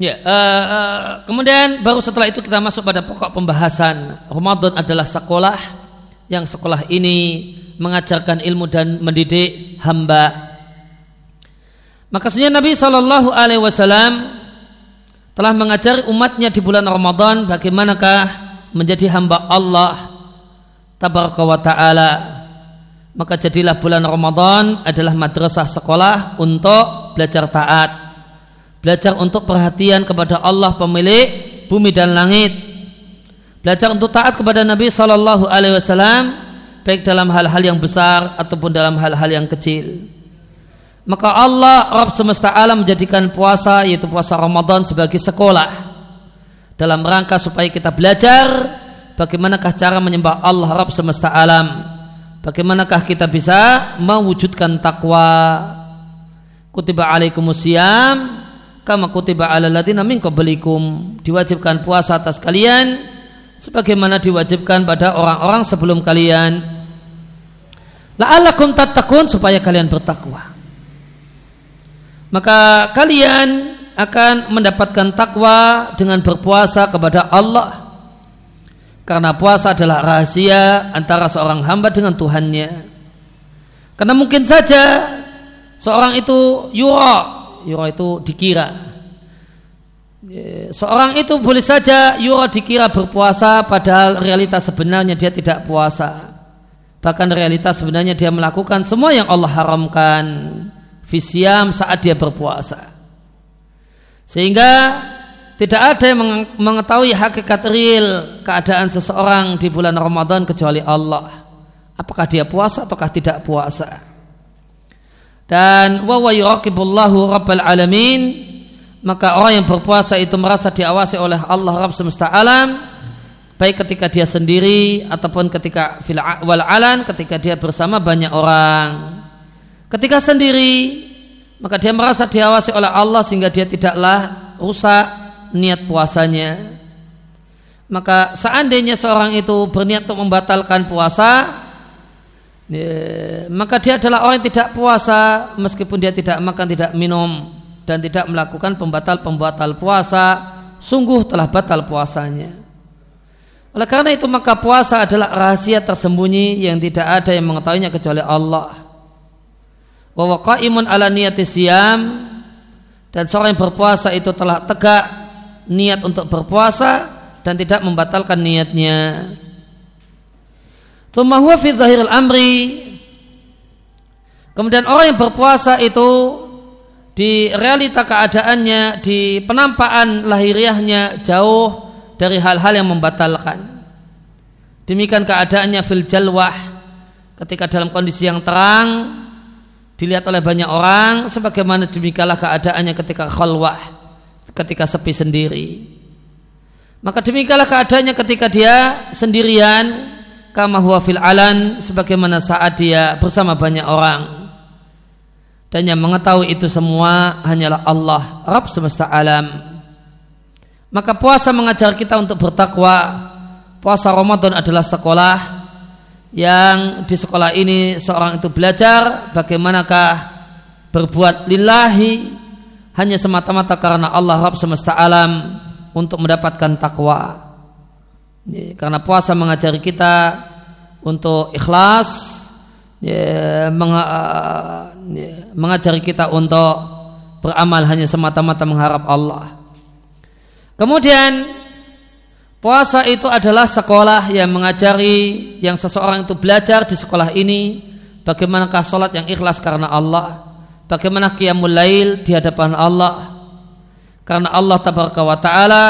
Ya, uh, uh, kemudian baru setelah itu kita masuk pada pokok pembahasan. Ramadan adalah sekolah yang sekolah ini mengajarkan ilmu dan mendidik hamba. Maka sunnah Nabi Shallallahu Alaihi Wasallam telah mengajari umatnya di bulan Ramadan bagaimanakah menjadi hamba Allah Tabaraka wa Ta'ala maka jadilah bulan Ramadan adalah madrasah sekolah untuk belajar taat belajar untuk perhatian kepada Allah pemilik bumi dan langit. Belajar untuk taat kepada Nabi Shallallahu Alaihi Wasallam baik dalam hal-hal yang besar ataupun dalam hal-hal yang kecil. Maka Allah Rabb semesta alam menjadikan puasa yaitu puasa Ramadan sebagai sekolah dalam rangka supaya kita belajar bagaimanakah cara menyembah Allah Rabb semesta alam. Bagaimanakah kita bisa mewujudkan takwa? Kutiba alaikumusiyam kama kutiba ala ladina min diwajibkan puasa atas kalian sebagaimana diwajibkan pada orang-orang sebelum kalian. La'allakum tattaqun supaya kalian bertakwa. Maka kalian akan mendapatkan takwa dengan berpuasa kepada Allah. Karena puasa adalah rahasia antara seorang hamba dengan Tuhannya. Karena mungkin saja seorang itu yura yura itu dikira. Seorang itu boleh saja yura dikira berpuasa padahal realitas sebenarnya dia tidak puasa. Bahkan realitas sebenarnya dia melakukan semua yang Allah haramkan. Fisiam saat dia berpuasa. Sehingga tidak ada yang mengetahui hakikat real keadaan seseorang di bulan Ramadan kecuali Allah. Apakah dia puasa ataukah tidak puasa dan wa alamin. Maka orang yang berpuasa itu merasa diawasi oleh Allah Rabb semesta alam. Baik ketika dia sendiri ataupun ketika fil wal alan ketika dia bersama banyak orang. Ketika sendiri maka dia merasa diawasi oleh Allah sehingga dia tidaklah rusak niat puasanya. Maka seandainya seorang itu berniat untuk membatalkan puasa Maka dia adalah orang yang tidak puasa meskipun dia tidak makan, tidak minum dan tidak melakukan pembatal-pembatal puasa, sungguh telah batal puasanya. Oleh karena itu maka puasa adalah rahasia tersembunyi yang tidak ada yang mengetahuinya kecuali Allah. Wa qaimun ala niyati siyam dan seorang yang berpuasa itu telah tegak niat untuk berpuasa dan tidak membatalkan niatnya. Huwa fi zahiril amri Kemudian orang yang berpuasa itu di realita keadaannya, di penampakan lahiriahnya jauh dari hal-hal yang membatalkan. Demikian keadaannya fil jalwah ketika dalam kondisi yang terang dilihat oleh banyak orang sebagaimana demikianlah keadaannya ketika khalwah ketika sepi sendiri. Maka demikianlah keadaannya ketika dia sendirian kama huwa fil alan sebagaimana saat dia bersama banyak orang. Dan yang mengetahui itu semua hanyalah Allah Rabb semesta alam. Maka puasa mengajar kita untuk bertakwa. Puasa Ramadan adalah sekolah yang di sekolah ini seorang itu belajar bagaimanakah berbuat lillahi hanya semata-mata karena Allah Rabb semesta alam untuk mendapatkan takwa karena puasa mengajari kita untuk ikhlas ya, meng, ya, mengajari kita untuk beramal hanya semata-mata mengharap Allah. Kemudian puasa itu adalah sekolah yang mengajari yang seseorang itu belajar di sekolah ini bagaimanakah sholat yang ikhlas karena Allah bagaimana qiyamul lail di hadapan Allah. Karena Allah tabaraka wa ta'ala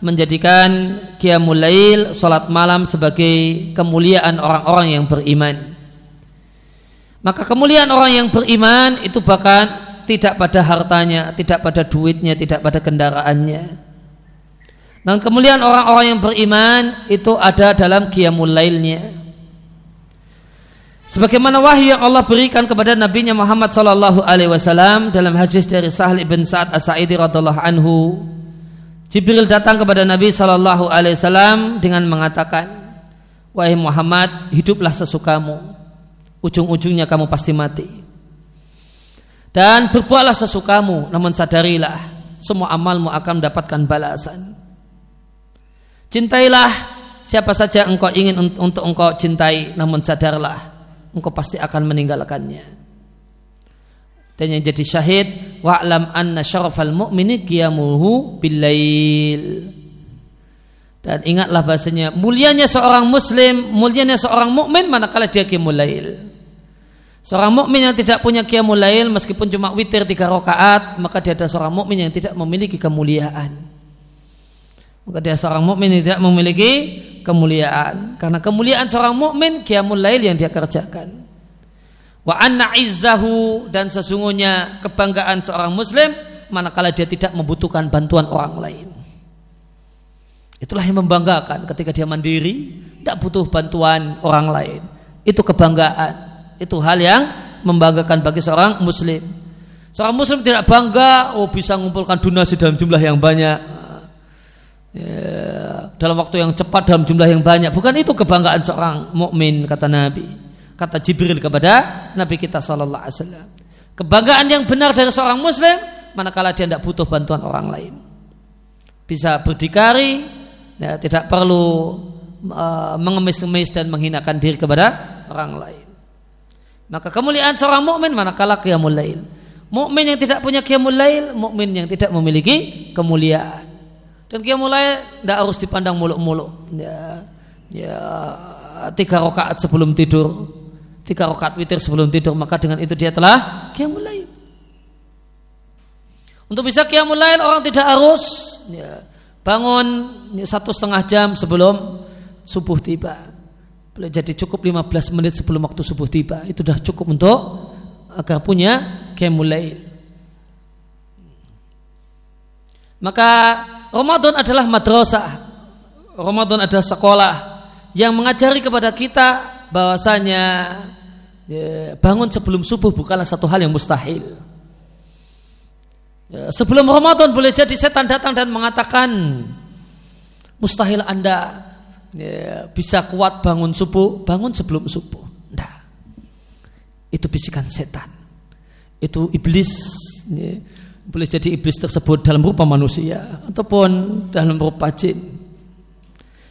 menjadikan qiyamul lail salat malam sebagai kemuliaan orang-orang yang beriman. Maka kemuliaan orang yang beriman itu bahkan tidak pada hartanya, tidak pada duitnya, tidak pada kendaraannya. Dan kemuliaan orang-orang yang beriman itu ada dalam qiyamul lailnya. Sebagaimana wahyu yang Allah berikan kepada Nabi Muhammad sallallahu alaihi wasallam dalam hadis dari Sahal bin Sa'ad As-Sa'idi radhiyallahu anhu Jibril datang kepada Nabi Shallallahu Alaihi Wasallam dengan mengatakan, wahai Muhammad, hiduplah sesukamu, ujung-ujungnya kamu pasti mati. Dan berbuatlah sesukamu, namun sadarilah semua amalmu akan mendapatkan balasan. Cintailah siapa saja engkau ingin untuk engkau cintai, namun sadarlah engkau pasti akan meninggalkannya. Dan yang jadi syahid wa'lam anna syarafal mu'mini qiyamuhu billail. Dan ingatlah bahasanya mulianya seorang muslim, mulianya seorang mukmin manakala dia qiyamul lail. Seorang mukmin yang tidak punya qiyamul lail meskipun cuma witir tiga rakaat, maka dia adalah seorang mukmin yang tidak memiliki kemuliaan. Maka dia seorang mukmin yang tidak memiliki kemuliaan. Karena kemuliaan seorang mukmin qiyamul lail yang dia kerjakan. Wa anna izzahu dan sesungguhnya kebanggaan seorang muslim manakala dia tidak membutuhkan bantuan orang lain. Itulah yang membanggakan ketika dia mandiri, tidak butuh bantuan orang lain. Itu kebanggaan. Itu hal yang membanggakan bagi seorang muslim. Seorang muslim tidak bangga, oh bisa mengumpulkan donasi dalam jumlah yang banyak. Ya, dalam waktu yang cepat dalam jumlah yang banyak. Bukan itu kebanggaan seorang mukmin kata Nabi. Kata Jibril kepada Nabi kita Sallallahu Alaihi Wasallam. Kebanggaan yang benar dari seorang muslim manakala dia tidak butuh bantuan orang lain. Bisa berdikari, ya, tidak perlu uh, mengemis-ngemis dan menghinakan diri kepada orang lain. Maka kemuliaan seorang mukmin manakala qiyamul lail. Mukmin yang tidak punya qiyamul lail, mukmin yang tidak memiliki kemuliaan. Dan qiyamul lail tidak harus dipandang muluk-muluk. Ya, ya tiga rakaat sebelum tidur, tiga rakaat witir sebelum tidur, maka dengan itu dia telah qiyamul lail. Untuk bisa qiyamul lail orang tidak harus ya, bangun satu setengah jam sebelum subuh tiba. Boleh jadi cukup 15 menit sebelum waktu subuh tiba. Itu sudah cukup untuk agar punya kemulail. Maka Ramadan adalah madrasah. Ramadan adalah sekolah yang mengajari kepada kita bahwasanya ya, bangun sebelum subuh bukanlah satu hal yang mustahil. Ya, sebelum Ramadan boleh jadi setan datang dan mengatakan mustahil anda ya, bisa kuat bangun subuh, bangun sebelum subuh. Nah, itu bisikan setan. Itu iblis. Boleh jadi iblis tersebut dalam rupa manusia ataupun dalam rupa jin.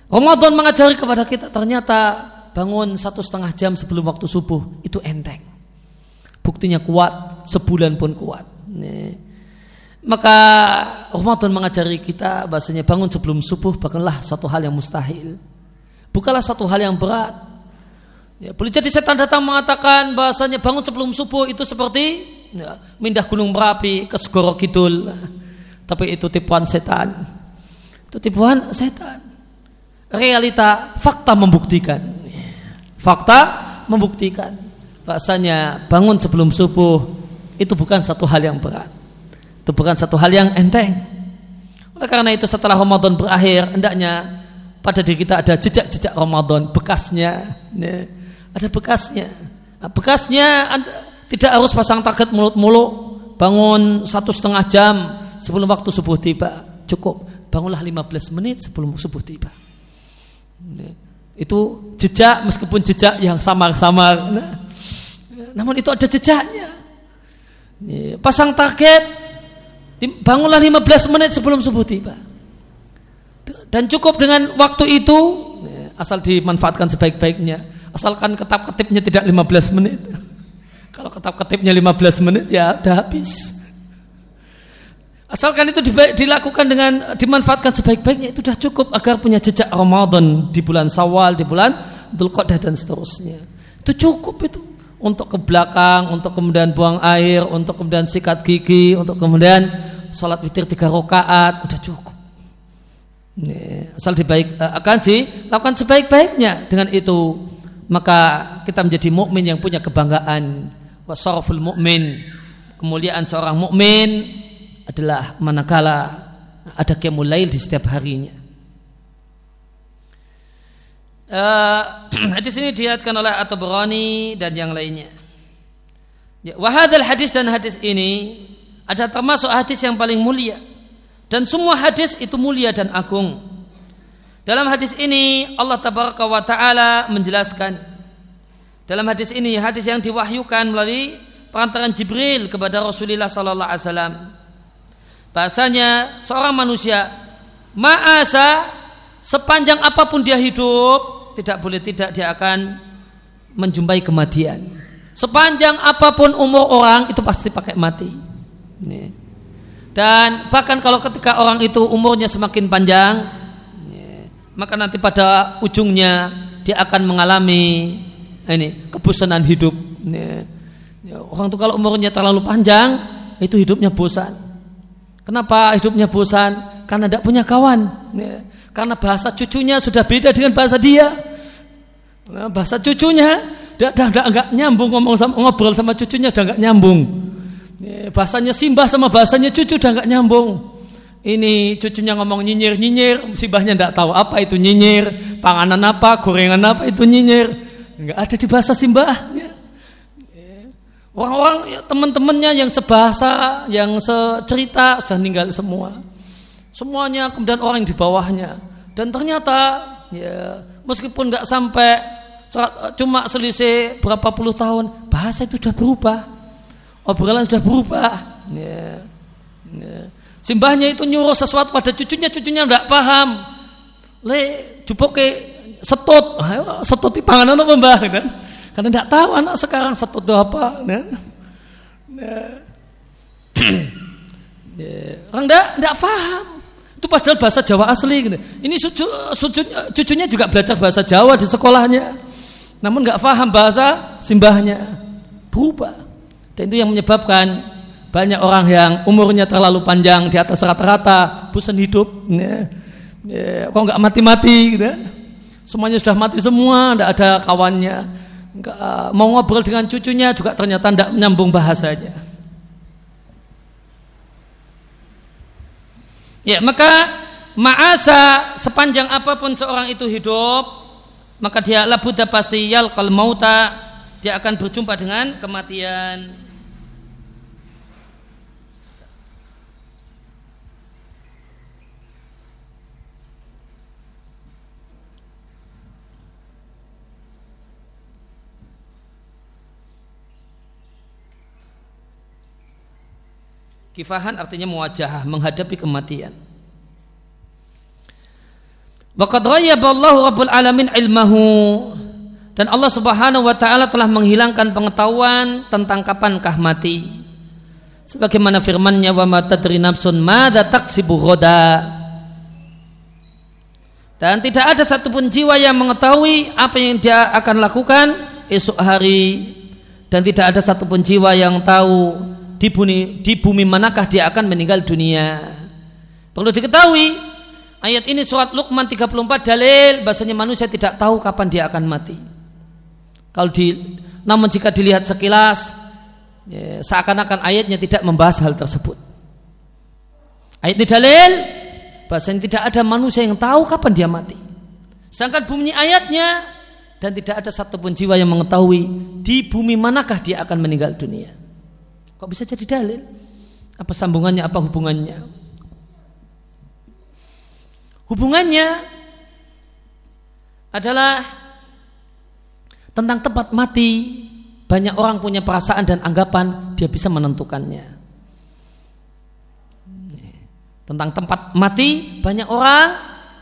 Ramadan mengajari kepada kita ternyata bangun satu setengah jam sebelum waktu subuh itu enteng. Buktinya kuat, sebulan pun kuat. Nih. Maka Ramadan mengajari kita bahasanya bangun sebelum subuh bukanlah satu hal yang mustahil. Bukanlah satu hal yang berat. Ya, boleh jadi setan datang mengatakan bahasanya bangun sebelum subuh itu seperti ya, mindah gunung merapi ke Segoro Kidul. Tapi itu tipuan setan. Itu tipuan setan. Realita fakta membuktikan. Fakta membuktikan bahasanya bangun sebelum subuh itu bukan satu hal yang berat. Itu bukan satu hal yang enteng. Oleh karena itu setelah Ramadan berakhir, hendaknya pada diri kita ada jejak-jejak Ramadan, bekasnya. Ya, ada bekasnya. Nah, bekasnya anda, tidak harus pasang target mulut-mulut, bangun satu setengah jam sebelum waktu subuh tiba. Cukup, bangunlah 15 menit sebelum subuh tiba. Itu jejak meskipun jejak yang samar-samar. Nah, namun itu ada jejaknya. Ya, pasang target Bangunlah 15 menit sebelum subuh tiba. Dan cukup dengan waktu itu asal dimanfaatkan sebaik-baiknya. Asalkan ketap-ketipnya tidak 15 menit. Kalau ketap-ketipnya 15 menit ya udah habis. Asalkan itu dilakukan dengan dimanfaatkan sebaik-baiknya itu sudah cukup agar punya jejak Ramadan di bulan Sawal, di bulan Dzulqa'dah dan seterusnya. Itu cukup itu untuk ke belakang, untuk kemudian buang air, untuk kemudian sikat gigi, untuk kemudian sholat witir tiga rakaat, udah cukup. Asal dibaik eh, akan sih lakukan sebaik-baiknya dengan itu maka kita menjadi mukmin yang punya kebanggaan wasarful mukmin kemuliaan seorang mukmin adalah manakala ada kemulail di setiap harinya uh, hadis ini diatkan oleh At-Tabrani dan yang lainnya. Ya, hadis dan hadis ini ada termasuk hadis yang paling mulia dan semua hadis itu mulia dan agung. Dalam hadis ini Allah tabaraka wa taala menjelaskan dalam hadis ini hadis yang diwahyukan melalui perantaran Jibril kepada Rasulullah sallallahu alaihi wasallam. Bahasanya seorang manusia ma'asa sepanjang apa pun dia hidup tidak boleh tidak dia akan menjumpai kematian. Sepanjang apa pun umur orang itu pasti pakai mati. Dan bahkan kalau ketika orang itu umurnya semakin panjang maka nanti pada ujungnya dia akan mengalami ini kebosanan hidup. Orang itu kalau umurnya terlalu panjang itu hidupnya bosan Kenapa hidupnya bosan? Karena tidak punya kawan. Ya. Karena bahasa cucunya sudah beda dengan bahasa dia. Nah, bahasa cucunya tidak nggak nyambung ngomong sama, ngobrol sama cucunya udah nggak nyambung. Ya, bahasanya simbah sama bahasanya cucu udah nggak nyambung. Ini cucunya ngomong nyinyir nyinyir, simbahnya tidak tahu apa itu nyinyir, panganan apa, gorengan apa itu nyinyir. Nggak ada di bahasa simbahnya. Orang-orang ya, teman-temannya yang sebahasa, yang secerita sudah meninggal semua. Semuanya kemudian orang yang di bawahnya. Dan ternyata ya meskipun nggak sampai cuma selisih berapa puluh tahun, bahasa itu sudah berubah. Obrolan sudah berubah. Ya, ya. Simbahnya itu nyuruh sesuatu pada cucunya, cucunya tidak paham. Le, jupoke setut, setut di panganan apa mbah kan? Karena tidak tahu anak sekarang satu apa. Nah. Orang tidak tidak paham. Itu padahal bahasa Jawa asli. Gitu. Ini sucu, cucunya juga belajar bahasa Jawa di sekolahnya. Namun nggak paham bahasa simbahnya. Berubah. Dan itu yang menyebabkan banyak orang yang umurnya terlalu panjang di atas rata-rata, bosan hidup. Ya. Ya, kok nggak mati-mati gitu. Semuanya sudah mati semua, tidak ada kawannya mau ngobrol dengan cucunya juga ternyata tidak menyambung bahasanya. Ya, maka ma'asa sepanjang apa pun seorang itu hidup, maka dia labuda pasti yalqal mauta, dia akan berjumpa dengan kematian. Kifahan artinya muwajahah, menghadapi kematian. Waqad ghayyaballahu rabbul alamin ilmahu dan Allah Subhanahu wa taala telah menghilangkan pengetahuan tentang kapankah mati. Sebagaimana firman-Nya wa ma tadri nafsun madza taksibu ghoda. Dan tidak ada satupun jiwa yang mengetahui apa yang dia akan lakukan esok hari dan tidak ada satupun jiwa yang tahu di bumi, di bumi manakah dia akan meninggal dunia. Perlu diketahui, ayat ini surat Luqman 34 dalil bahasanya manusia tidak tahu kapan dia akan mati. Kalau di namun jika dilihat sekilas ya, seakan-akan ayatnya tidak membahas hal tersebut. Ayat ini dalil bahasanya tidak ada manusia yang tahu kapan dia mati. Sedangkan bumi ayatnya dan tidak ada satupun jiwa yang mengetahui di bumi manakah dia akan meninggal dunia. Kok bisa jadi dalil? Apa sambungannya, apa hubungannya? Hubungannya adalah tentang tempat mati. Banyak orang punya perasaan dan anggapan dia bisa menentukannya. Tentang tempat mati, banyak orang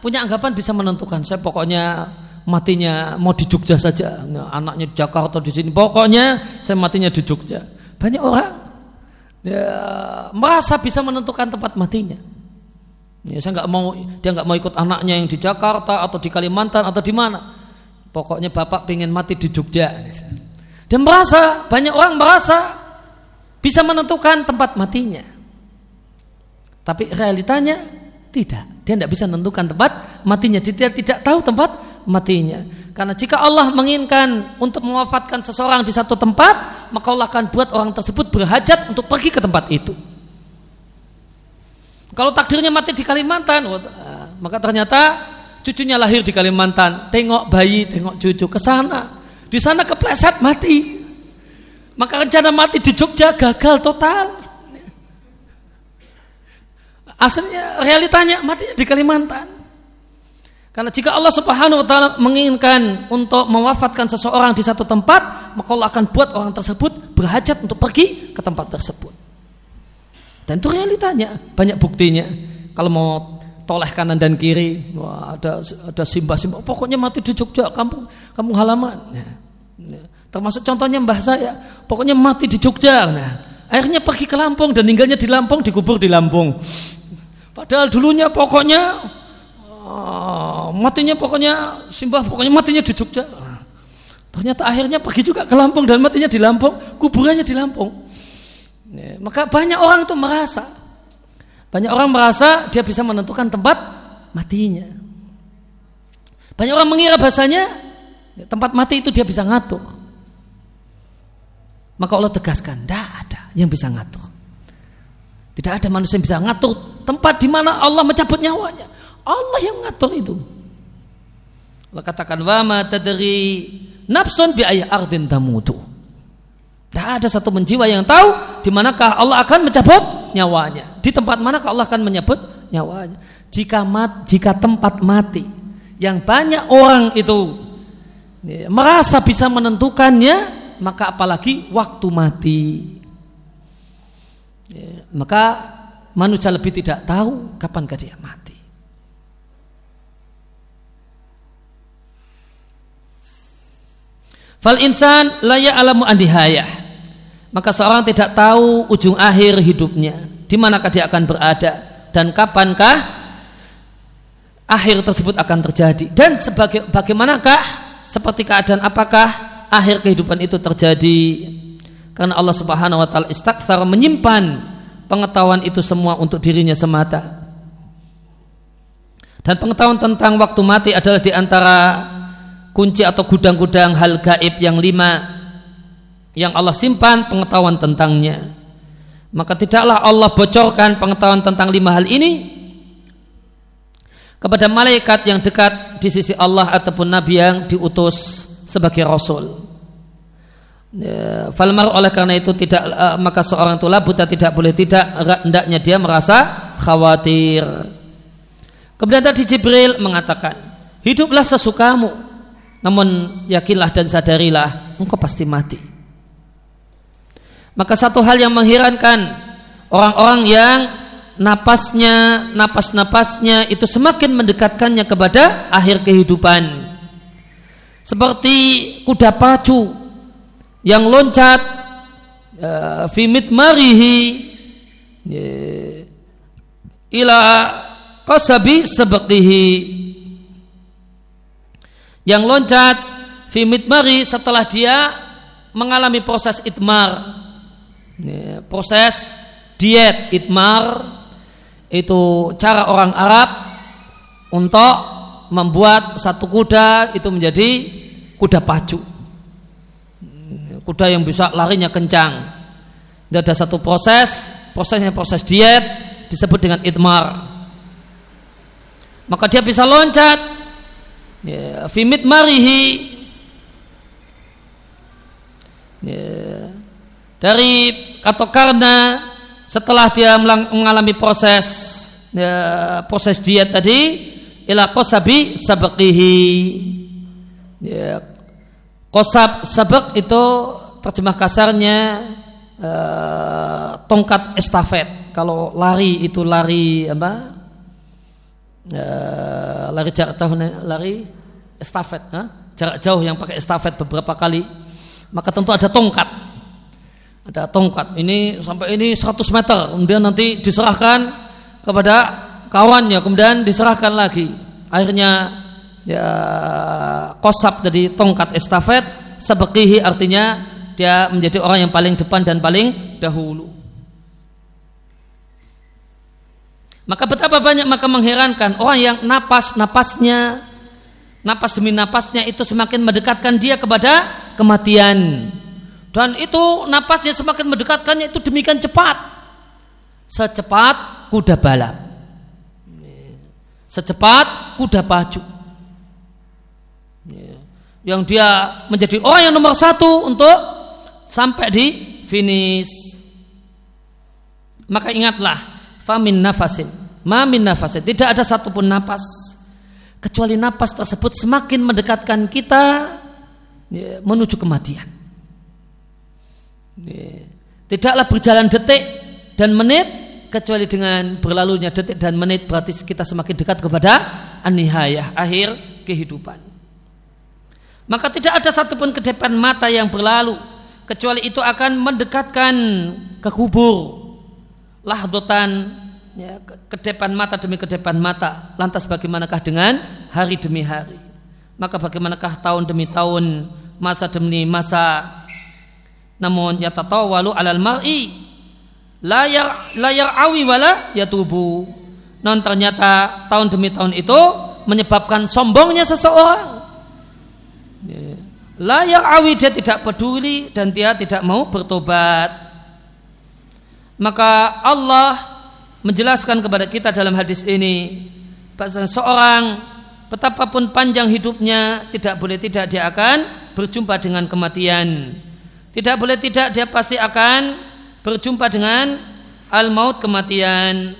punya anggapan bisa menentukan. Saya pokoknya matinya mau di Jogja saja. Nah, anaknya di Jakarta di sini. Pokoknya saya matinya di Jogja. Banyak orang ya, merasa bisa menentukan tempat matinya. Ya, saya nggak mau dia nggak mau ikut anaknya yang di Jakarta atau di Kalimantan atau di mana. Pokoknya bapak pengen mati di Jogja. Dan merasa banyak orang merasa bisa menentukan tempat matinya. Tapi realitanya tidak. Dia tidak bisa menentukan tempat matinya. Dia tidak tahu tempat matinya. Karena jika Allah menginginkan untuk mewafatkan seseorang di satu tempat, maka Allah akan buat orang tersebut berhajat untuk pergi ke tempat itu. Kalau takdirnya mati di Kalimantan, maka ternyata cucunya lahir di Kalimantan, tengok bayi, tengok cucu ke sana. Di sana kepleset mati. Maka rencana mati di Jogja gagal total. Aslinya realitanya mati di Kalimantan. Karena jika Allah Subhanahu wa taala menginginkan untuk mewafatkan seseorang di satu tempat, maka Allah akan buat orang tersebut berhajat untuk pergi ke tempat tersebut. Dan itu realitanya, banyak buktinya. Kalau mau toleh kanan dan kiri, wah ada ada simbah-simbah. Pokoknya mati di Jogja, kampung kampung halaman. Ya. Ya. Termasuk contohnya mbah saya, pokoknya mati di Jogja. Nah, akhirnya pergi ke Lampung dan tinggalnya di Lampung, dikubur di Lampung. Padahal dulunya pokoknya matinya pokoknya simbah pokoknya matinya di Jogja. Ternyata akhirnya pergi juga ke Lampung dan matinya di Lampung, kuburannya di Lampung. Ya, maka banyak orang itu merasa, banyak orang merasa dia bisa menentukan tempat matinya. Banyak orang mengira bahasanya ya, tempat mati itu dia bisa ngatur. Maka Allah tegaskan, tidak ada yang bisa ngatur. Tidak ada manusia yang bisa ngatur tempat di mana Allah mencabut nyawanya. Allah yang ngatur itu. Allah katakan, wa ma tadri nafsun bi ayyi ardin tamutu. Tidak ada satu menjiwa yang tahu di manakah Allah akan mencabut nyawanya. Di tempat manakah Allah akan menyebut nyawanya. Jika mat, jika tempat mati yang banyak orang itu ya, merasa bisa menentukannya, maka apalagi waktu mati. Ya, maka manusia lebih tidak tahu kapan dia mati. Fal insan layak alamu andihayah. Maka seorang tidak tahu ujung akhir hidupnya, di manakah dia akan berada dan kapankah akhir tersebut akan terjadi. Dan sebagai bagaimanakah seperti keadaan apakah akhir kehidupan itu terjadi? Karena Allah Subhanahu wa taala istakthar menyimpan pengetahuan itu semua untuk dirinya semata. Dan pengetahuan tentang waktu mati adalah di antara kunci atau gudang-gudang hal gaib yang lima yang Allah simpan pengetahuan tentangnya. Maka tidaklah Allah bocorkan pengetahuan tentang lima hal ini kepada malaikat yang dekat di sisi Allah ataupun nabi yang diutus sebagai rasul. Ya, falmar oleh karena itu tidak uh, maka seorang itu buta tidak boleh tidak hendaknya dia merasa khawatir. Kemudian tadi Jibril mengatakan, hiduplah sesukamu, namun yakinlah dan sadarilah engkau pasti mati. Maka satu hal yang mengherankan orang-orang yang napasnya, napas-napasnya itu semakin mendekatkannya kepada akhir kehidupan. Seperti kuda pacu yang loncat uh, fimit marihi ya, ila qasabi sebekihi yang loncat fimit mari setelah dia mengalami proses itmar. Proses diet itmar itu cara orang Arab untuk membuat satu kuda itu menjadi kuda pacu. Kuda yang bisa larinya kencang. Itu ada satu proses prosesnya proses diet disebut dengan itmar. Maka dia bisa loncat ya, fimit marihi ya, dari atau karena setelah dia mengalami proses ya, proses diet tadi ila kosabi sabakihi ya, kosab sabak itu terjemah kasarnya uh, tongkat estafet. Kalau lari itu lari apa uh, lari jarak tahun lari estafet huh? jarak jauh yang pakai estafet beberapa kali maka tentu ada tongkat. Ada tongkat. Ini sampai ini 100 meter kemudian nanti diserahkan kepada kawannya kemudian diserahkan lagi. Akhirnya ya kosap dari tongkat estafet sebekihi artinya dia menjadi orang yang paling depan dan paling dahulu maka betapa banyak maka mengherankan orang yang napas napasnya napas demi napasnya itu semakin mendekatkan dia kepada kematian dan itu napasnya semakin mendekatkannya itu demikian cepat. Secepat kuda balap. Secepat kuda pacu. Yang dia menjadi orang yang nomor satu untuk sampai di finish. Maka ingatlah, famin nafasin, mamin nafasin. Tidak ada satupun napas kecuali napas tersebut semakin mendekatkan kita menuju kematian. Tidaklah berjalan detik dan menit kecuali dengan berlalunya detik dan menit berarti kita semakin dekat kepada anihayah akhir kehidupan. Maka tidak ada satupun ke depan mata yang berlalu kecuali itu akan mendekatkan ke kubur lahdotan ya, ke depan mata demi ke depan mata. Lantas bagaimanakah dengan hari demi hari? Maka bagaimanakah tahun demi tahun, masa demi masa? Namun ya walu alal mar'i layar layar awi wala ya tubuh. Non ternyata tahun demi tahun itu menyebabkan sombongnya seseorang. Ya. Layar awi dia tidak peduli dan dia tidak mau bertobat. Maka Allah menjelaskan kepada kita dalam hadis ini bahwa seorang betapapun panjang hidupnya tidak boleh tidak dia akan berjumpa dengan kematian. Tidak boleh tidak dia pasti akan berjumpa dengan al-maut kematian.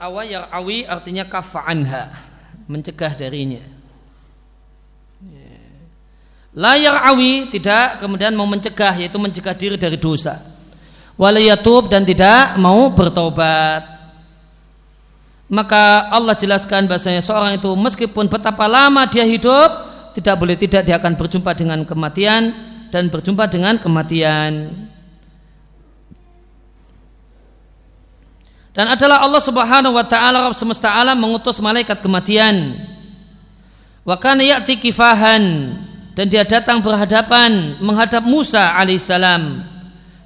Ir'awa yar'awi artinya kafa anha, mencegah darinya. La yar'awi tidak kemudian mau mencegah yaitu mencegah diri dari dosa. Walayatub dan tidak mau bertobat. Maka Allah jelaskan bahasanya seorang itu meskipun betapa lama dia hidup tidak boleh tidak dia akan berjumpa dengan kematian dan berjumpa dengan kematian. Dan adalah Allah Subhanahu wa taala Rabb semesta alam mengutus malaikat kematian. Wa kana ya'ti kifahan dan dia datang berhadapan menghadap Musa alaihissalam.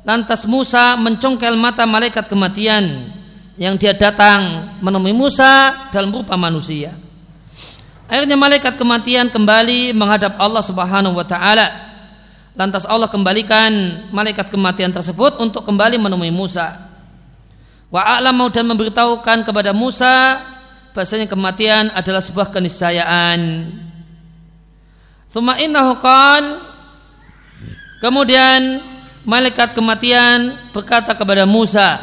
Lantas Musa mencongkel mata malaikat kematian yang dia datang menemui Musa dalam rupa manusia. Akhirnya malaikat kematian kembali menghadap Allah Subhanahu wa taala. Lantas Allah kembalikan malaikat kematian tersebut untuk kembali menemui Musa wa a'lamu dan memberitahukan kepada Musa bahasanya kematian adalah sebuah keniscayaan. Thumma innahu Kemudian malaikat kematian berkata kepada Musa,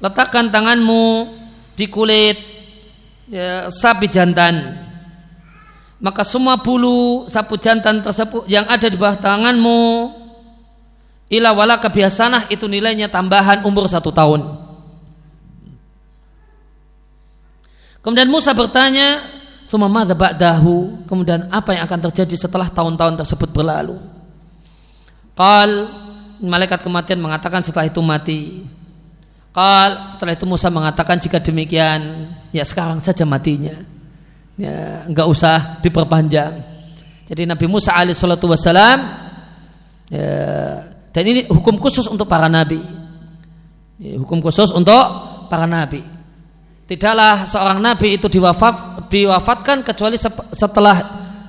letakkan tanganmu di kulit ya, sapi jantan. Maka semua bulu sapi jantan tersebut yang ada di bawah tanganmu ila wala kebiasanah itu nilainya tambahan umur satu tahun. Kemudian Musa bertanya, "Tsumma ba'dahu?" Kemudian apa yang akan terjadi setelah tahun-tahun tersebut berlalu? Qal malaikat kematian mengatakan setelah itu mati. Qal setelah itu Musa mengatakan jika demikian, ya sekarang saja matinya. Ya, enggak usah diperpanjang. Jadi Nabi Musa alaihi salatu wasalam ya, dan ini hukum khusus untuk para nabi. Hukum khusus untuk para nabi. Tidaklah seorang nabi itu diwafat, diwafatkan kecuali setelah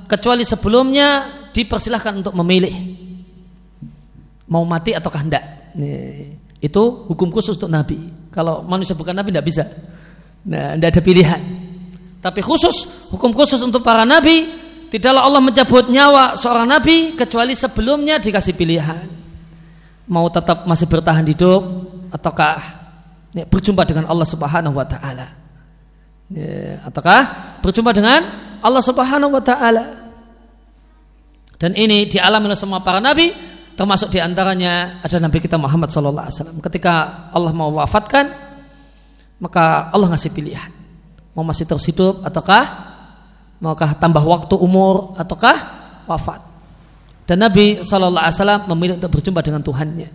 kecuali sebelumnya dipersilahkan untuk memilih. Mau mati atau hendak itu hukum khusus untuk nabi. Kalau manusia bukan nabi tidak bisa. Nah tidak ada pilihan. Tapi khusus hukum khusus untuk para nabi tidaklah Allah mencabut nyawa seorang nabi kecuali sebelumnya dikasih pilihan mau tetap masih bertahan hidup ataukah ya, berjumpa dengan Allah Subhanahu wa taala. Ya, ataukah berjumpa dengan Allah Subhanahu wa taala. Dan ini dialami oleh semua para nabi termasuk di antaranya ada Nabi kita Muhammad sallallahu alaihi wasallam. Ketika Allah mau wafatkan maka Allah ngasih pilihan. Mau masih terus hidup ataukah maukah tambah waktu umur ataukah wafat. Dan Nabi Shallallahu Alaihi Wasallam memilih untuk berjumpa dengan Tuhannya.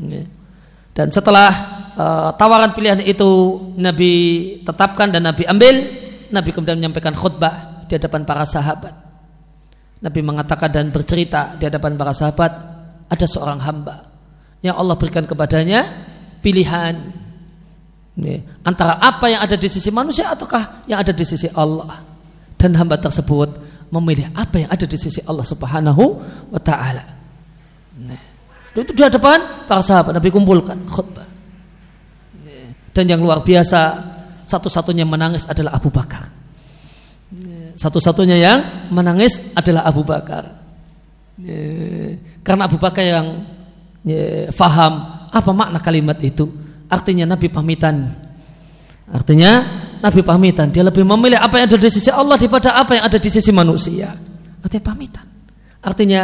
Ya. Dan setelah uh, tawaran pilihan itu Nabi tetapkan dan Nabi ambil, Nabi kemudian menyampaikan khutbah di hadapan para sahabat. Nabi mengatakan dan bercerita di hadapan para sahabat, ada seorang hamba yang Allah berikan kepadanya pilihan antara apa yang ada di sisi manusia ataukah yang ada di sisi Allah. Dan hamba tersebut memilih apa yang ada di sisi Allah Subhanahu wa taala. Nah, itu di hadapan para sahabat Nabi kumpulkan khutbah. Nah, dan yang luar biasa satu-satunya menangis adalah Abu Bakar. Nah, satu-satunya yang menangis adalah Abu Bakar. Nah, karena Abu Bakar yang faham apa makna kalimat itu. Artinya Nabi pamitan. Artinya Nabi pamitan. Dia lebih memilih apa yang ada di sisi Allah daripada apa yang ada di sisi manusia. Artinya pamitan. Artinya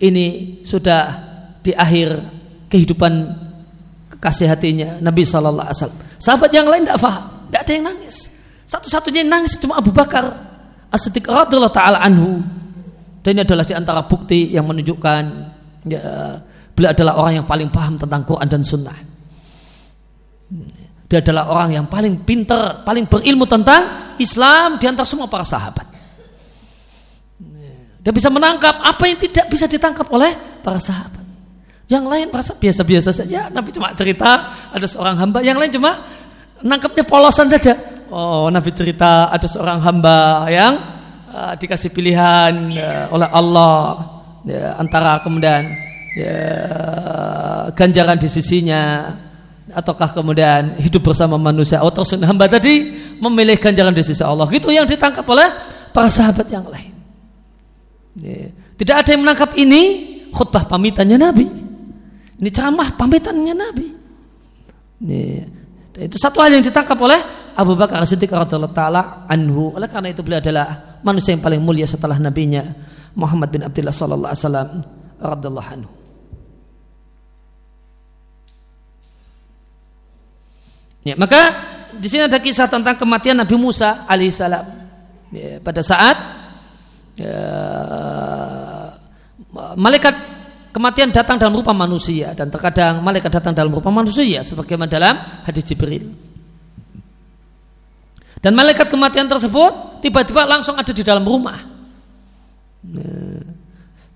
ini sudah di akhir kehidupan kekasih hatinya Nabi Shallallahu Alaihi Wasallam. Sahabat yang lain tidak faham, tidak ada yang nangis. Satu-satunya yang nangis cuma Abu Bakar As-Siddiq radhiyallahu taala anhu. Dan ini adalah di antara bukti yang menunjukkan ya, beliau adalah orang yang paling paham tentang Quran dan Sunnah. Dia adalah orang yang paling pinter, paling berilmu tentang Islam di antara semua para sahabat. Dia bisa menangkap apa yang tidak bisa ditangkap oleh para sahabat. Yang lain merasa biasa-biasa saja. Nabi cuma cerita ada seorang hamba. Yang lain cuma nangkapnya polosan saja. Oh, Nabi cerita ada seorang hamba yang uh, dikasih pilihan uh, oleh Allah ya, antara kemudian ya, ganjaran di sisinya ataukah kemudian hidup bersama manusia. Oh, terus hamba tadi memilih ganjaran di sisi Allah. Itu yang ditangkap oleh para sahabat yang lain. Ya. Tidak ada yang menangkap ini khutbah pamitannya Nabi. Ini ceramah pamitannya Nabi. Ini, itu satu hal yang ditangkap oleh Abu Bakar Siddiq radhiyallahu taala anhu. Oleh karena itu beliau adalah manusia yang paling mulia setelah nabinya Muhammad bin Abdullah sallallahu alaihi wasallam radhiyallahu anhu. Ya, maka di sini ada kisah tentang kematian Nabi Musa alaihissalam. Ya, pada saat ya, malaikat kematian datang dalam rupa manusia dan terkadang malaikat datang dalam rupa manusia sebagaimana dalam hadis Jibril. Dan malaikat kematian tersebut tiba-tiba langsung ada di dalam rumah.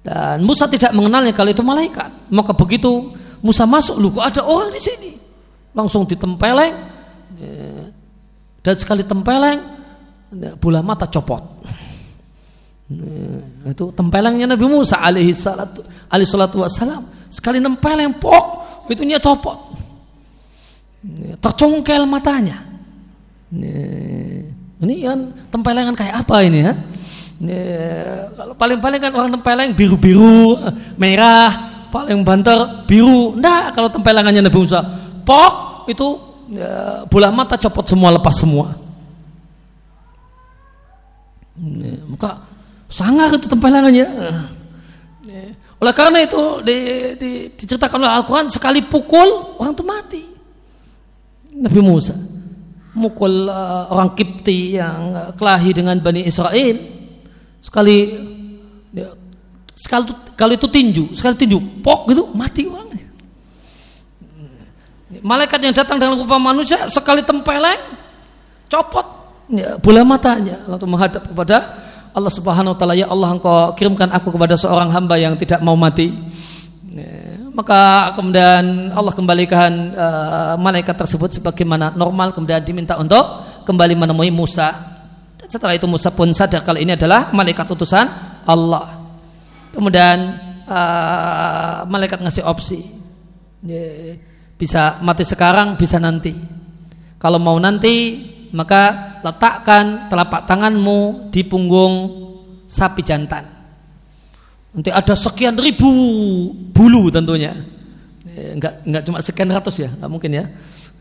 Dan Musa tidak mengenalnya kalau itu malaikat. Maka begitu Musa masuk, lu kok ada orang di sini? Langsung ditempeleng. Dan sekali tempeleng, bola mata copot. Nah, itu tempelengnya Nabi Musa alaihi salatu alaihi salatu wassalam. Sekali nempeleng pok, itu nya copot. Tercongkel matanya. Ini kan tempelengan kayak apa ini ya? Kalau paling-paling kan orang tempeleng biru-biru, merah, paling banter biru. Enggak, kalau tempelengannya Nabi Musa, pok itu ya, bola mata copot semua, lepas semua. Maka Sangat itu tempelangannya. Oleh karena itu di, di, diceritakan oleh Al-Quran sekali pukul orang itu mati. Nabi Musa mukul uh, orang Kipti yang uh, kelahi dengan Bani Israel sekali ya, sekali kalau itu tinju sekali tinju pok gitu mati orang malaikat yang datang dengan rupa manusia sekali tempeleng copot ya, bola matanya. Lalu menghadap kepada Allah Subhanahu wa taala ya Allah engkau kirimkan aku kepada seorang hamba yang tidak mau mati. Ya, maka kemudian Allah kembalikan uh, malaikat tersebut sebagaimana normal kemudian diminta untuk kembali menemui Musa. Dan setelah itu Musa pun sadar kalau ini adalah malaikat utusan Allah. Kemudian uh, malaikat ngasih opsi. Ya, bisa mati sekarang bisa nanti kalau mau nanti maka letakkan telapak tanganmu di punggung sapi jantan. Nanti ada sekian ribu bulu tentunya. Enggak enggak cuma sekian ratus ya, enggak mungkin ya.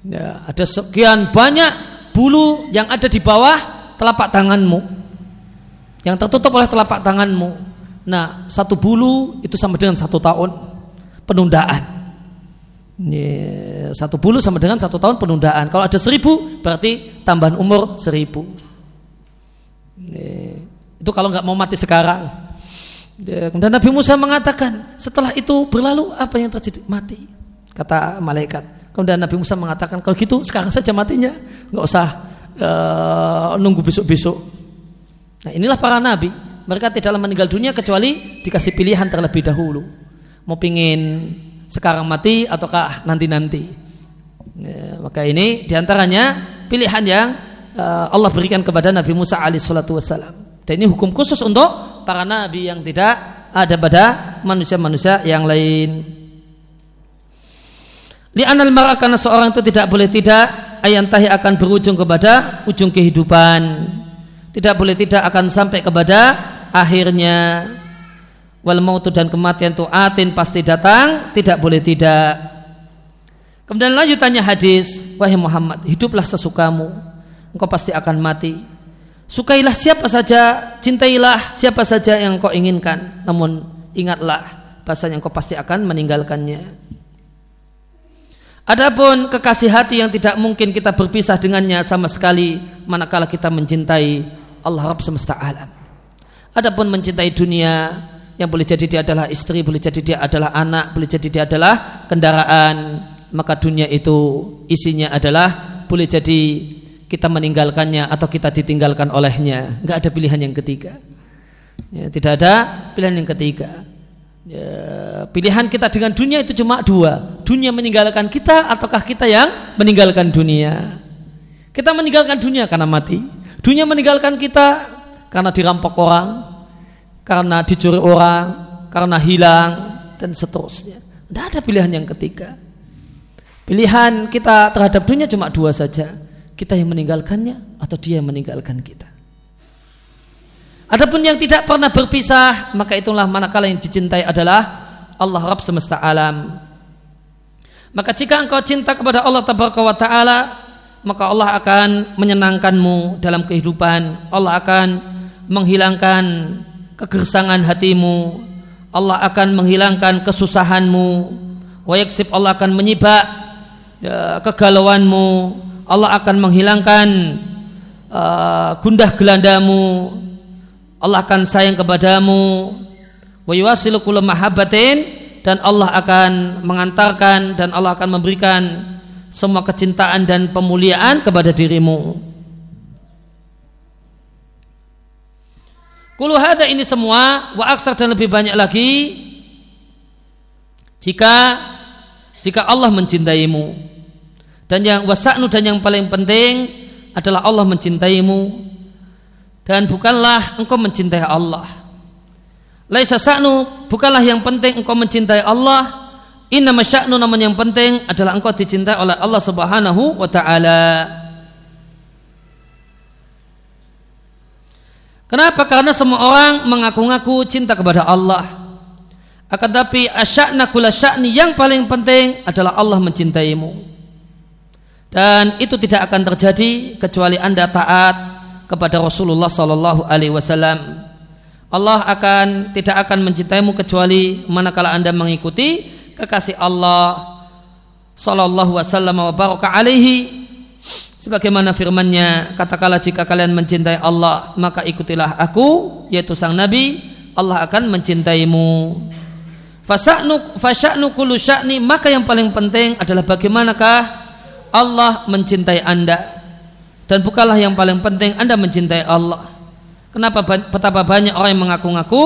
ya. Ada sekian banyak bulu yang ada di bawah telapak tanganmu. Yang tertutup oleh telapak tanganmu. Nah, satu bulu itu sama dengan satu tahun penundaan. Satu bulu sama dengan satu tahun penundaan. Kalau ada seribu berarti tambahan umur seribu. Itu kalau nggak mau mati sekarang. Dan Nabi Musa mengatakan setelah itu berlalu apa yang terjadi mati kata malaikat. Kemudian Nabi Musa mengatakan kalau gitu sekarang saja matinya nggak usah uh, nunggu besok-besok. Nah inilah para nabi mereka tidak meninggal dunia kecuali dikasih pilihan terlebih dahulu. Mau pingin sekarang mati ataukah nanti-nanti. Ya, maka ini di antaranya pilihan yang uh, Allah berikan kepada Nabi Musa alaihissalatu wassalam. Dan ini hukum khusus untuk para nabi yang tidak ada pada manusia-manusia yang lain. Li'anal mar'a karena seorang itu tidak boleh tidak ayantahi akan berujung kepada ujung kehidupan. Tidak boleh tidak akan sampai kepada akhirnya. Wal mautu dan kematian itu atin pasti datang, tidak boleh tidak. Kemudian lanjutannya hadis, wahai Muhammad, hiduplah sesukamu. Engkau pasti akan mati Sukailah siapa saja, cintailah siapa saja yang kau inginkan. Namun ingatlah bahasanya kau pasti akan meninggalkannya. Adapun kekasih hati yang tidak mungkin kita berpisah dengannya sama sekali manakala kita mencintai Allah Rabb semesta alam. Adapun mencintai dunia yang boleh jadi dia adalah istri, boleh jadi dia adalah anak, boleh jadi dia adalah kendaraan, maka dunia itu isinya adalah boleh jadi kita meninggalkannya atau kita ditinggalkan olehnya. Enggak ada pilihan yang ketiga. Ya, tidak ada pilihan yang ketiga. Ya, pilihan kita dengan dunia itu cuma dua. Dunia meninggalkan kita ataukah kita yang meninggalkan dunia. Kita meninggalkan dunia karena mati. Dunia meninggalkan kita karena dirampok orang, karena dicuri orang, karena hilang dan seterusnya. Tidak ada pilihan yang ketiga. Pilihan kita terhadap dunia cuma dua saja kita yang meninggalkannya atau dia yang meninggalkan kita. Adapun yang tidak pernah berpisah, maka itulah manakala yang dicintai adalah Allah Rabb semesta alam. Maka jika engkau cinta kepada Allah Taala, maka Allah akan menyenangkanmu dalam kehidupan. Allah akan menghilangkan kegersangan hatimu. Allah akan menghilangkan kesusahanmu. Wa Allah akan menyibak ya, kegalauanmu Allah akan menghilangkan uh, gundah gelandamu Allah akan sayang kepadamu wa yuwasilu mahabbatin dan Allah akan mengantarkan dan Allah akan memberikan semua kecintaan dan pemuliaan kepada dirimu. Kulu hada ini semua wa aksar dan lebih banyak lagi jika jika Allah mencintaimu dan yang wasaknu dan yang paling penting adalah Allah mencintaimu dan bukanlah engkau mencintai Allah. Laisa sa'nu bukanlah yang penting engkau mencintai Allah. Inna masya'nu namun yang penting adalah engkau dicintai oleh Allah Subhanahu wa taala. Kenapa? Karena semua orang mengaku-ngaku cinta kepada Allah. Akan tapi asya'na kula sya'ni yang paling penting adalah Allah mencintaimu dan itu tidak akan terjadi kecuali anda taat kepada Rasulullah Sallallahu Alaihi Wasallam. Allah akan tidak akan mencintaimu kecuali manakala anda mengikuti kekasih Allah Sallallahu Wasallam wa baraka alaihi sebagaimana firmannya katakanlah jika kalian mencintai Allah maka ikutilah aku yaitu sang nabi Allah akan mencintaimu maka yang paling penting adalah bagaimanakah Allah mencintai Anda dan bukanlah yang paling penting Anda mencintai Allah. Kenapa betapa banyak orang yang mengaku-ngaku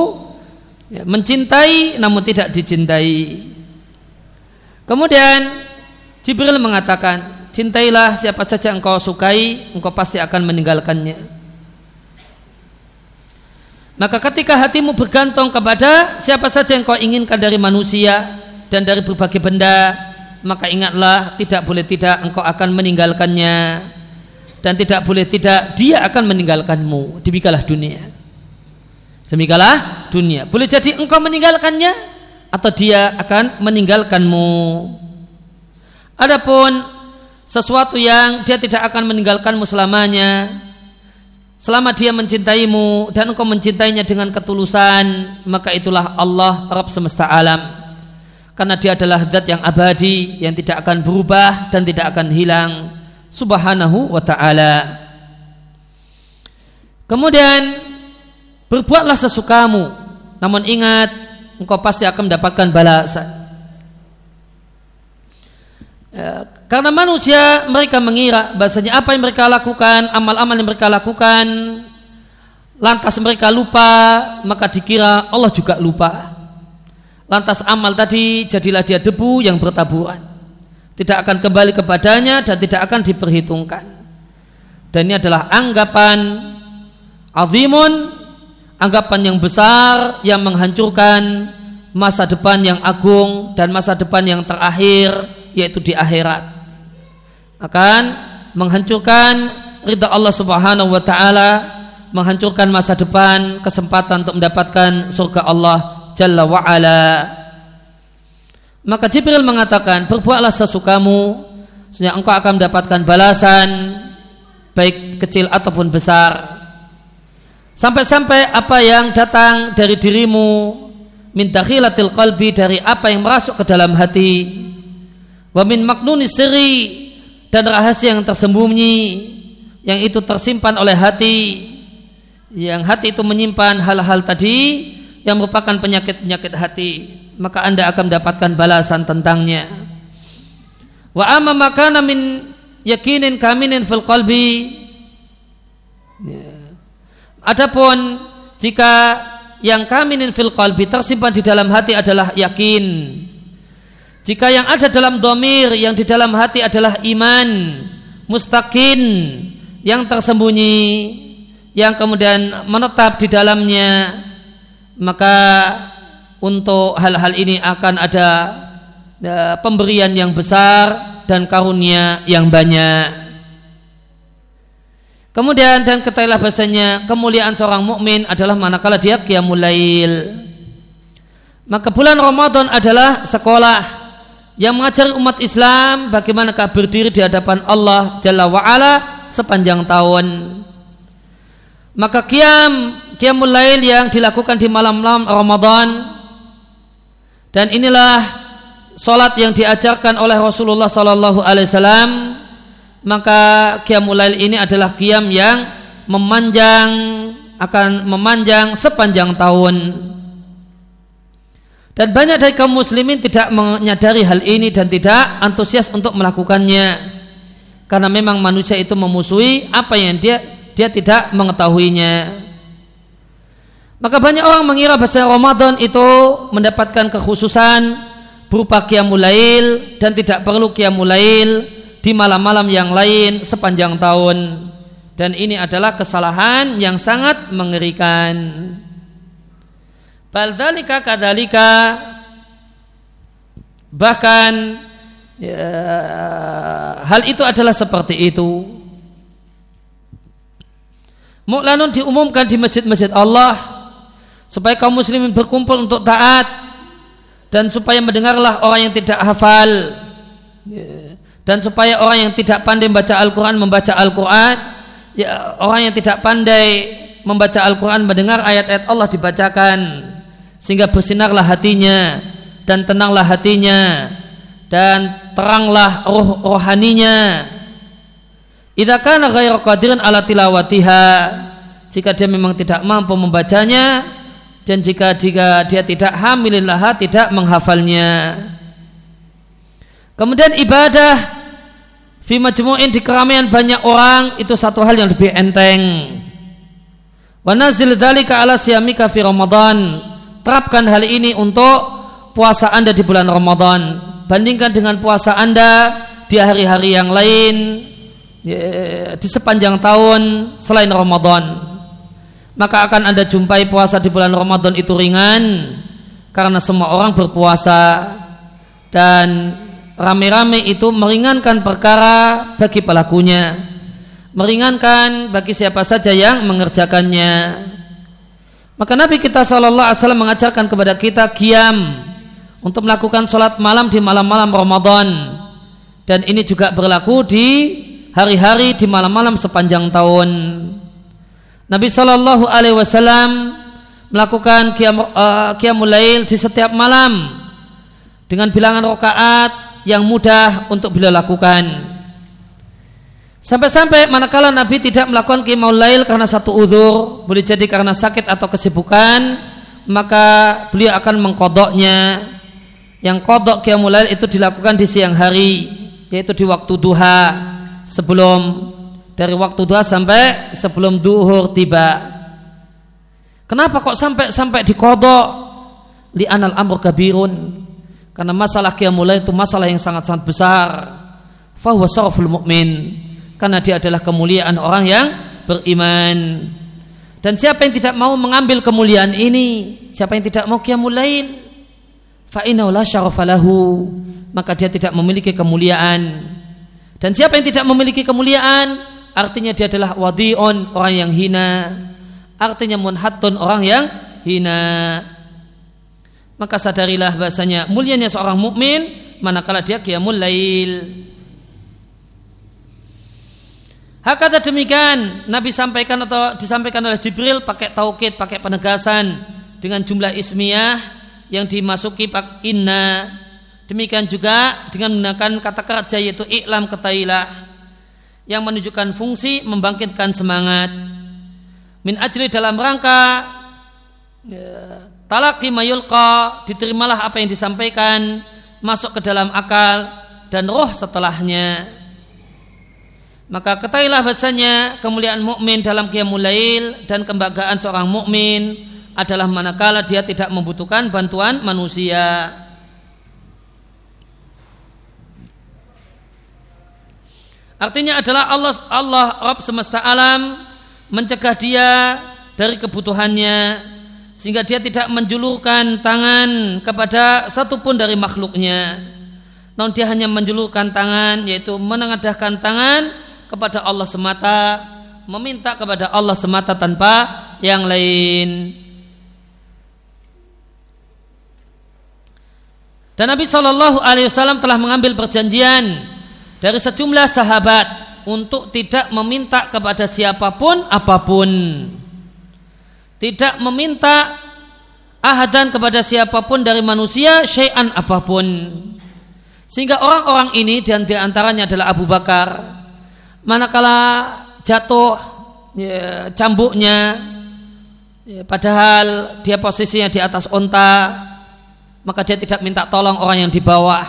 ya, mencintai namun tidak dicintai. Kemudian Jibril mengatakan, "Cintailah siapa saja engkau sukai, engkau pasti akan meninggalkannya." Maka ketika hatimu bergantung kepada siapa saja yang kau inginkan dari manusia dan dari berbagai benda, maka ingatlah tidak boleh tidak engkau akan meninggalkannya dan tidak boleh tidak dia akan meninggalkanmu. Demikianlah dunia. Demikianlah dunia. Boleh jadi engkau meninggalkannya atau dia akan meninggalkanmu. Adapun sesuatu yang dia tidak akan meninggalkanmu selamanya. Selama dia mencintaimu dan engkau mencintainya dengan ketulusan maka itulah Allah Rabb semesta alam. Karena dia adalah zat yang abadi yang tidak akan berubah dan tidak akan hilang. Subhanahu wa ta'ala. Kemudian berbuatlah sesukamu. Namun ingat engkau pasti akan mendapatkan balasan. Ya, karena manusia mereka mengira bahasanya apa yang mereka lakukan amal-amal yang mereka lakukan lantas mereka lupa maka dikira Allah juga lupa. Lantas amal tadi jadilah dia debu yang bertaburan. Tidak akan kembali kepadanya dan tidak akan diperhitungkan. Dan ini adalah anggapan azimun anggapan yang besar yang menghancurkan masa depan yang agung dan masa depan yang terakhir yaitu di akhirat akan menghancurkan ridha Allah Subhanahu wa taala menghancurkan masa depan kesempatan untuk mendapatkan surga Allah Jalla wa ala maka Jibril mengatakan berbuatlah sesukamu sehingga engkau akan mendapatkan balasan baik kecil ataupun besar. Sampai-sampai apa yang datang dari dirimu minta khilatil qalbi dari apa yang merasuk ke dalam hati. Wa min maknuni siri dan rahasia yang tersembunyi yang itu tersimpan oleh hati yang hati itu menyimpan hal-hal tadi yang merupakan penyakit-penyakit hati maka anda akan mendapatkan balasan tentangnya wa amma makana min yakinin kaminin fil qalbi ya. Adapun jika yang kaminin fil qalbi tersimpan di dalam hati adalah yakin. Jika yang ada dalam domir yang di dalam hati adalah iman, mustakin, yang tersembunyi, yang kemudian menetap di dalamnya, maka untuk hal-hal ini akan ada ya, pemberian yang besar dan karunia yang banyak. Kemudian dan ketahuilah bahasanya kemuliaan seorang mukmin adalah manakala dia qiyamul lail. Maka bulan Ramadan adalah sekolah yang mengajari umat Islam bagaimana berdiri di hadapan Allah Jalla wa ala sepanjang tahun. Maka qiyam qiyamul lail yang dilakukan di malam-malam Ramadan. Dan inilah salat yang diajarkan oleh Rasulullah sallallahu alaihi wasallam. Maka qiyamul lail ini adalah qiyam yang memanjang akan memanjang sepanjang tahun dan banyak dari kaum muslimin tidak menyadari hal ini dan tidak antusias untuk melakukannya. Karena memang manusia itu memusuhi apa yang dia dia tidak mengetahuinya. Maka banyak orang mengira bahasa Ramadan itu mendapatkan kekhususan berupa qiyamul lail dan tidak perlu qiyamul lail di malam-malam yang lain sepanjang tahun. Dan ini adalah kesalahan yang sangat mengerikan baldalika kadalika bahkan ya, hal itu adalah seperti itu. Mu'lanun diumumkan di masjid-masjid Allah supaya kaum muslimin berkumpul untuk taat dan supaya mendengarlah orang yang tidak hafal ya dan supaya orang yang tidak pandai membaca Al-Quran membaca Al-Quran ya, orang yang tidak pandai membaca Al-Quran mendengar ayat-ayat Allah dibacakan sehingga bersinarlah hatinya dan tenanglah hatinya dan teranglah roh rohaninya idza kana ghairu qadirin ala tilawatiha jika dia memang tidak mampu membacanya dan jika jika dia tidak hamilillah tidak menghafalnya kemudian ibadah Fi majmu'in di keramaian banyak orang itu satu hal yang lebih enteng. Wa nazil dzalika ala siyamika fi Ramadan. Terapkan hal ini untuk puasa Anda di bulan Ramadan. Bandingkan dengan puasa Anda di hari-hari yang lain ya, di sepanjang tahun selain Ramadan. Maka akan Anda jumpai puasa di bulan Ramadan itu ringan karena semua orang berpuasa dan rame-rame itu meringankan perkara bagi pelakunya meringankan bagi siapa saja yang mengerjakannya maka Nabi kita Wasallam mengajarkan kepada kita kiam untuk melakukan sholat malam di malam-malam Ramadan dan ini juga berlaku di hari-hari di malam-malam sepanjang tahun Nabi Shallallahu Alaihi Wasallam melakukan kiamul uh, lail di setiap malam dengan bilangan rakaat yang mudah untuk beliau lakukan. Sampai-sampai manakala Nabi tidak melakukan qiyamul lail karena satu uzur, boleh jadi karena sakit atau kesibukan, maka beliau akan mengkodoknya. Yang kodok qiyamul lail itu dilakukan di siang hari, yaitu di waktu duha, sebelum dari waktu duha sampai sebelum duhur tiba. Kenapa kok sampai sampai dikodok? Di anal amr kabirun karena masalah qiyamul itu masalah yang sangat-sangat besar. Fahuwa syaraful mu'min. Karena dia adalah kemuliaan orang yang beriman. Dan siapa yang tidak mau mengambil kemuliaan ini, siapa yang tidak mau qiyamul lail, fa maka dia tidak memiliki kemuliaan. Dan siapa yang tidak memiliki kemuliaan, artinya dia adalah wadi'un, orang yang hina. Artinya munhattun, orang yang hina. Maka sadarilah bahasanya mulianya seorang mukmin manakala dia qiyamul lail. Hakata demikian Nabi sampaikan atau disampaikan oleh Jibril pakai taukid, pakai penegasan dengan jumlah ismiyah yang dimasuki pak inna. Demikian juga dengan menggunakan kata kerja yaitu iklam ketailah yang menunjukkan fungsi membangkitkan semangat. Min ajli dalam rangka ya, talaki mayulqa diterimalah apa yang disampaikan masuk ke dalam akal dan roh setelahnya maka ketahuilah bahasanya kemuliaan mukmin dalam qiyamul lail dan kebanggaan seorang mukmin adalah manakala dia tidak membutuhkan bantuan manusia. Artinya adalah Allah Allah Rabb semesta alam mencegah dia dari kebutuhannya sehingga dia tidak menjulurkan tangan kepada satupun dari makhluknya. Namun dia hanya menjulurkan tangan yaitu menengadahkan tangan kepada Allah semata, meminta kepada Allah semata tanpa yang lain. Dan Nabi Shallallahu Alaihi Wasallam telah mengambil perjanjian dari sejumlah sahabat untuk tidak meminta kepada siapa pun apa pun, tidak meminta ahadan kepada siapa pun dari manusia syai'an apa pun. Sehingga orang-orang ini dan di antaranya adalah Abu Bakar, manakala jatuh ya, cambuknya ya, padahal dia posisinya di atas onta maka dia tidak minta tolong orang yang di bawah.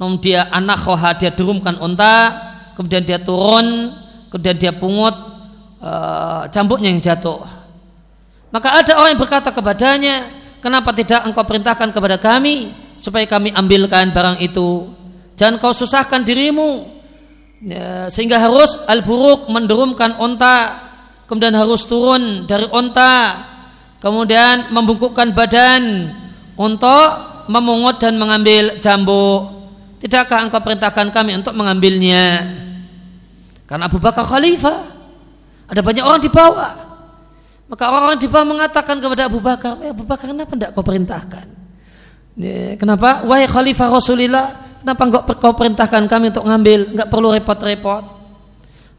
Namun dia anak khoha dia durumkan onta kemudian dia turun kemudian dia pungut uh, cambuknya yang jatuh. Maka ada orang yang berkata kepadanya kenapa tidak engkau perintahkan kepada kami supaya kami ambilkan barang itu? Jangan kau susahkan dirimu ya, sehingga harus al-buruk mendurumkan onta kemudian harus turun dari onta kemudian membungkukkan badan untuk memungut dan mengambil jambu tidakkah engkau perintahkan kami untuk mengambilnya? Karena Abu Bakar khalifah ada banyak orang di bawah. Maka orang-orang di bawah mengatakan kepada Abu Bakar eh, Abu Bakar kenapa tidak kau perintahkan? Ya, kenapa? Wahai khalifah Rasulullah Kenapa enggak kau perintahkan kami untuk ngambil? Enggak perlu repot-repot.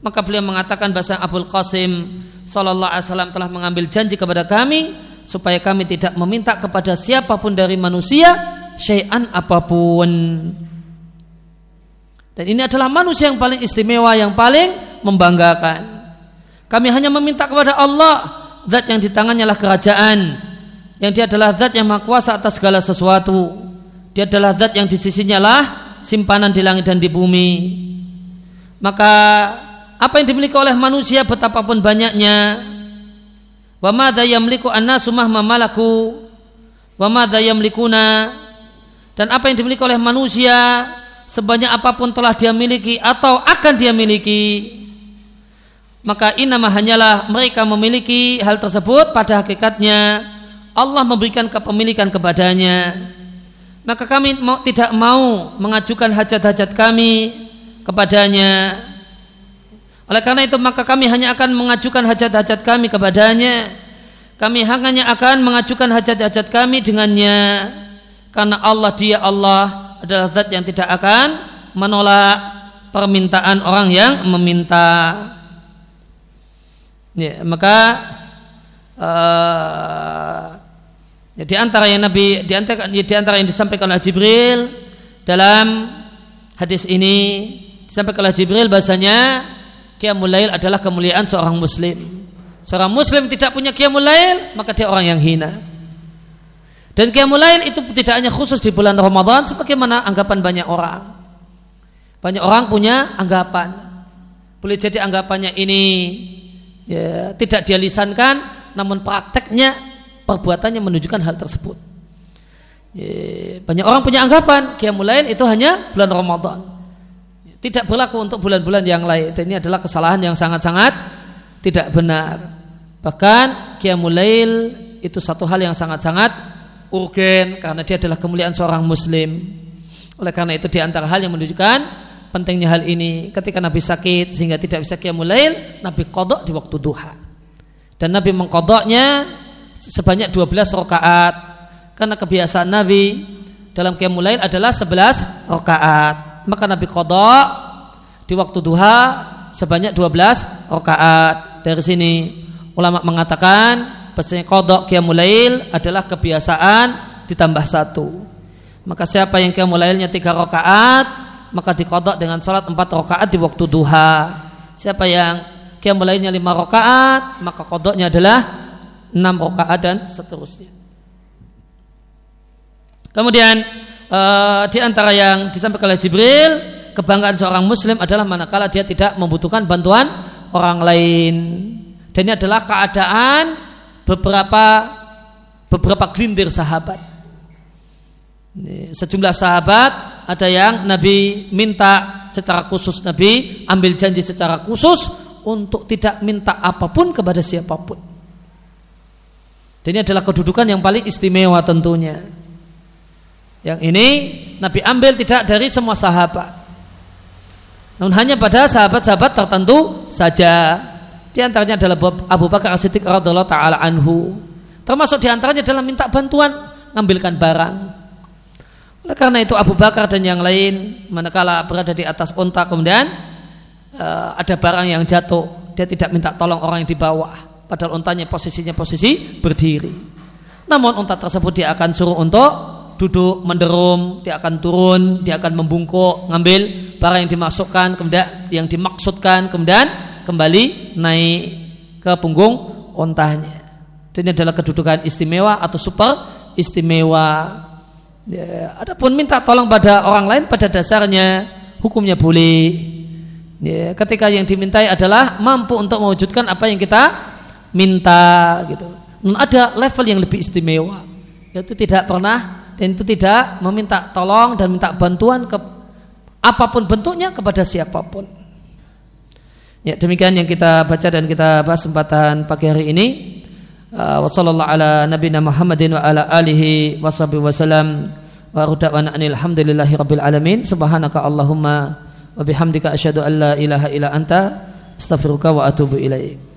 Maka beliau mengatakan bahasa Abdul Qasim Sallallahu Alaihi Wasallam telah mengambil janji kepada kami supaya kami tidak meminta kepada siapa pun dari manusia syai'an apa pun. Dan ini adalah manusia yang paling istimewa, yang paling membanggakan. Kami hanya meminta kepada Allah, zat yang di tangannya lah kerajaan, yang dia adalah zat yang maha kuasa atas segala sesuatu. Dia adalah zat yang di sisinya lah simpanan di langit dan di bumi. Maka apa yang dimiliki oleh manusia betapapun banyaknya. Wa madza yamliku annasu mahma malaku wa madza yamlikuna. Dan apa yang dimiliki oleh manusia sebanyak apa pun telah dia miliki atau akan dia miliki. Maka inama hanyalah mereka memiliki hal tersebut pada hakikatnya. Allah memberikan kepemilikan kepadanya maka kami mau, tidak mau mengajukan hajat-hajat kami kepadanya. Oleh karena itu maka kami hanya akan mengajukan hajat-hajat kami kepadanya. Kami hanya akan mengajukan hajat-hajat kami dengannya. Karena Allah dia Allah adalah zat yang tidak akan menolak permintaan orang yang meminta. Ya, maka uh, Ya, di antara yang Nabi di antara, ya, di antara yang disampaikan oleh Jibril dalam hadis ini disampaikan oleh Jibril bahasanya qiyamul lail adalah kemuliaan seorang muslim. Seorang muslim tidak punya qiyamul lail, maka dia orang yang hina. Dan qiyamul lail itu tidak hanya khusus di bulan Ramadan sebagaimana anggapan banyak orang. Banyak orang punya anggapan. Boleh jadi anggapannya ini ya, tidak dia lisankan namun prakteknya perbuatannya menunjukkan hal tersebut. Banyak orang punya anggapan Qiyamul Lail itu hanya bulan Ramadan. Tidak berlaku untuk bulan-bulan yang lain. Dan ini adalah kesalahan yang sangat-sangat tidak benar. Bahkan Qiyamul Lail itu satu hal yang sangat-sangat urgen karena dia adalah kemuliaan seorang muslim. Oleh karena itu di antara hal yang menunjukkan pentingnya hal ini ketika Nabi sakit sehingga tidak bisa Qiyamul Lail, Nabi kodok di waktu duha. Dan Nabi mengkodoknya sebanyak 12 rakaat karena kebiasaan Nabi dalam Qiyamul adalah 11 rakaat. Maka Nabi kodok di waktu duha sebanyak 12 rakaat. Dari sini ulama mengatakan bahasanya kodok qiyamul adalah kebiasaan ditambah satu. Maka siapa yang qiyamul lailnya tiga rakaat maka dikodok dengan sholat empat rakaat di waktu duha. Siapa yang qiyamul lailnya lima rakaat maka kodoknya adalah enam rakaat dan seterusnya. Kemudian uh, di antara yang disampaikan oleh Jibril kebanggaan seorang muslim adalah manakala dia tidak membutuhkan bantuan orang lain dan ini adalah keadaan beberapa beberapa gelintir sahabat. Sejumlah sahabat ada yang Nabi minta secara khusus Nabi ambil janji secara khusus untuk tidak minta apa pun kepada siapa pun. Dan ini adalah kedudukan yang paling istimewa tentunya. Yang ini Nabi ambil tidak dari semua sahabat. Namun hanya pada sahabat-sahabat tertentu saja. Di antaranya adalah Abu Bakar As-Siddiq radhiyallahu taala anhu. Termasuk di antaranya adalah minta bantuan ngambilkan barang. Oleh karena itu Abu Bakar dan yang lain manakala berada di atas unta kemudian uh, ada barang yang jatuh, dia tidak minta tolong orang yang di bawah. Padahal untanya posisinya posisi berdiri. Namun unta tersebut dia akan suruh untuk duduk menderum, dia akan turun, dia akan membungkuk, ngambil barang yang dimasukkan, kemudian yang dimaksudkan, kemudian kembali naik ke punggung ontahnya. Ini adalah kedudukan istimewa atau super istimewa. Ya, adapun minta tolong pada orang lain pada dasarnya hukumnya boleh. Ya, ketika yang dimintai adalah mampu untuk mewujudkan apa yang kita minta gitu. Dan ada level yang lebih istimewa yaitu tidak pernah dan itu tidak meminta tolong dan minta bantuan ke apa pun bentuknya kepada siapa pun. Ya, demikian yang kita baca dan kita bahas kesempatan pagi hari ini. Uh, wa sallallahu ala nabiyina Muhammadin wa ala alihi wa sahbihi wasallam wa ruda'wana alhamdulillahi rabbil alamin. Subhanaka Allahumma wa bihamdika asyhadu an la ilaha illa anta astaghfiruka wa atubu ilaik.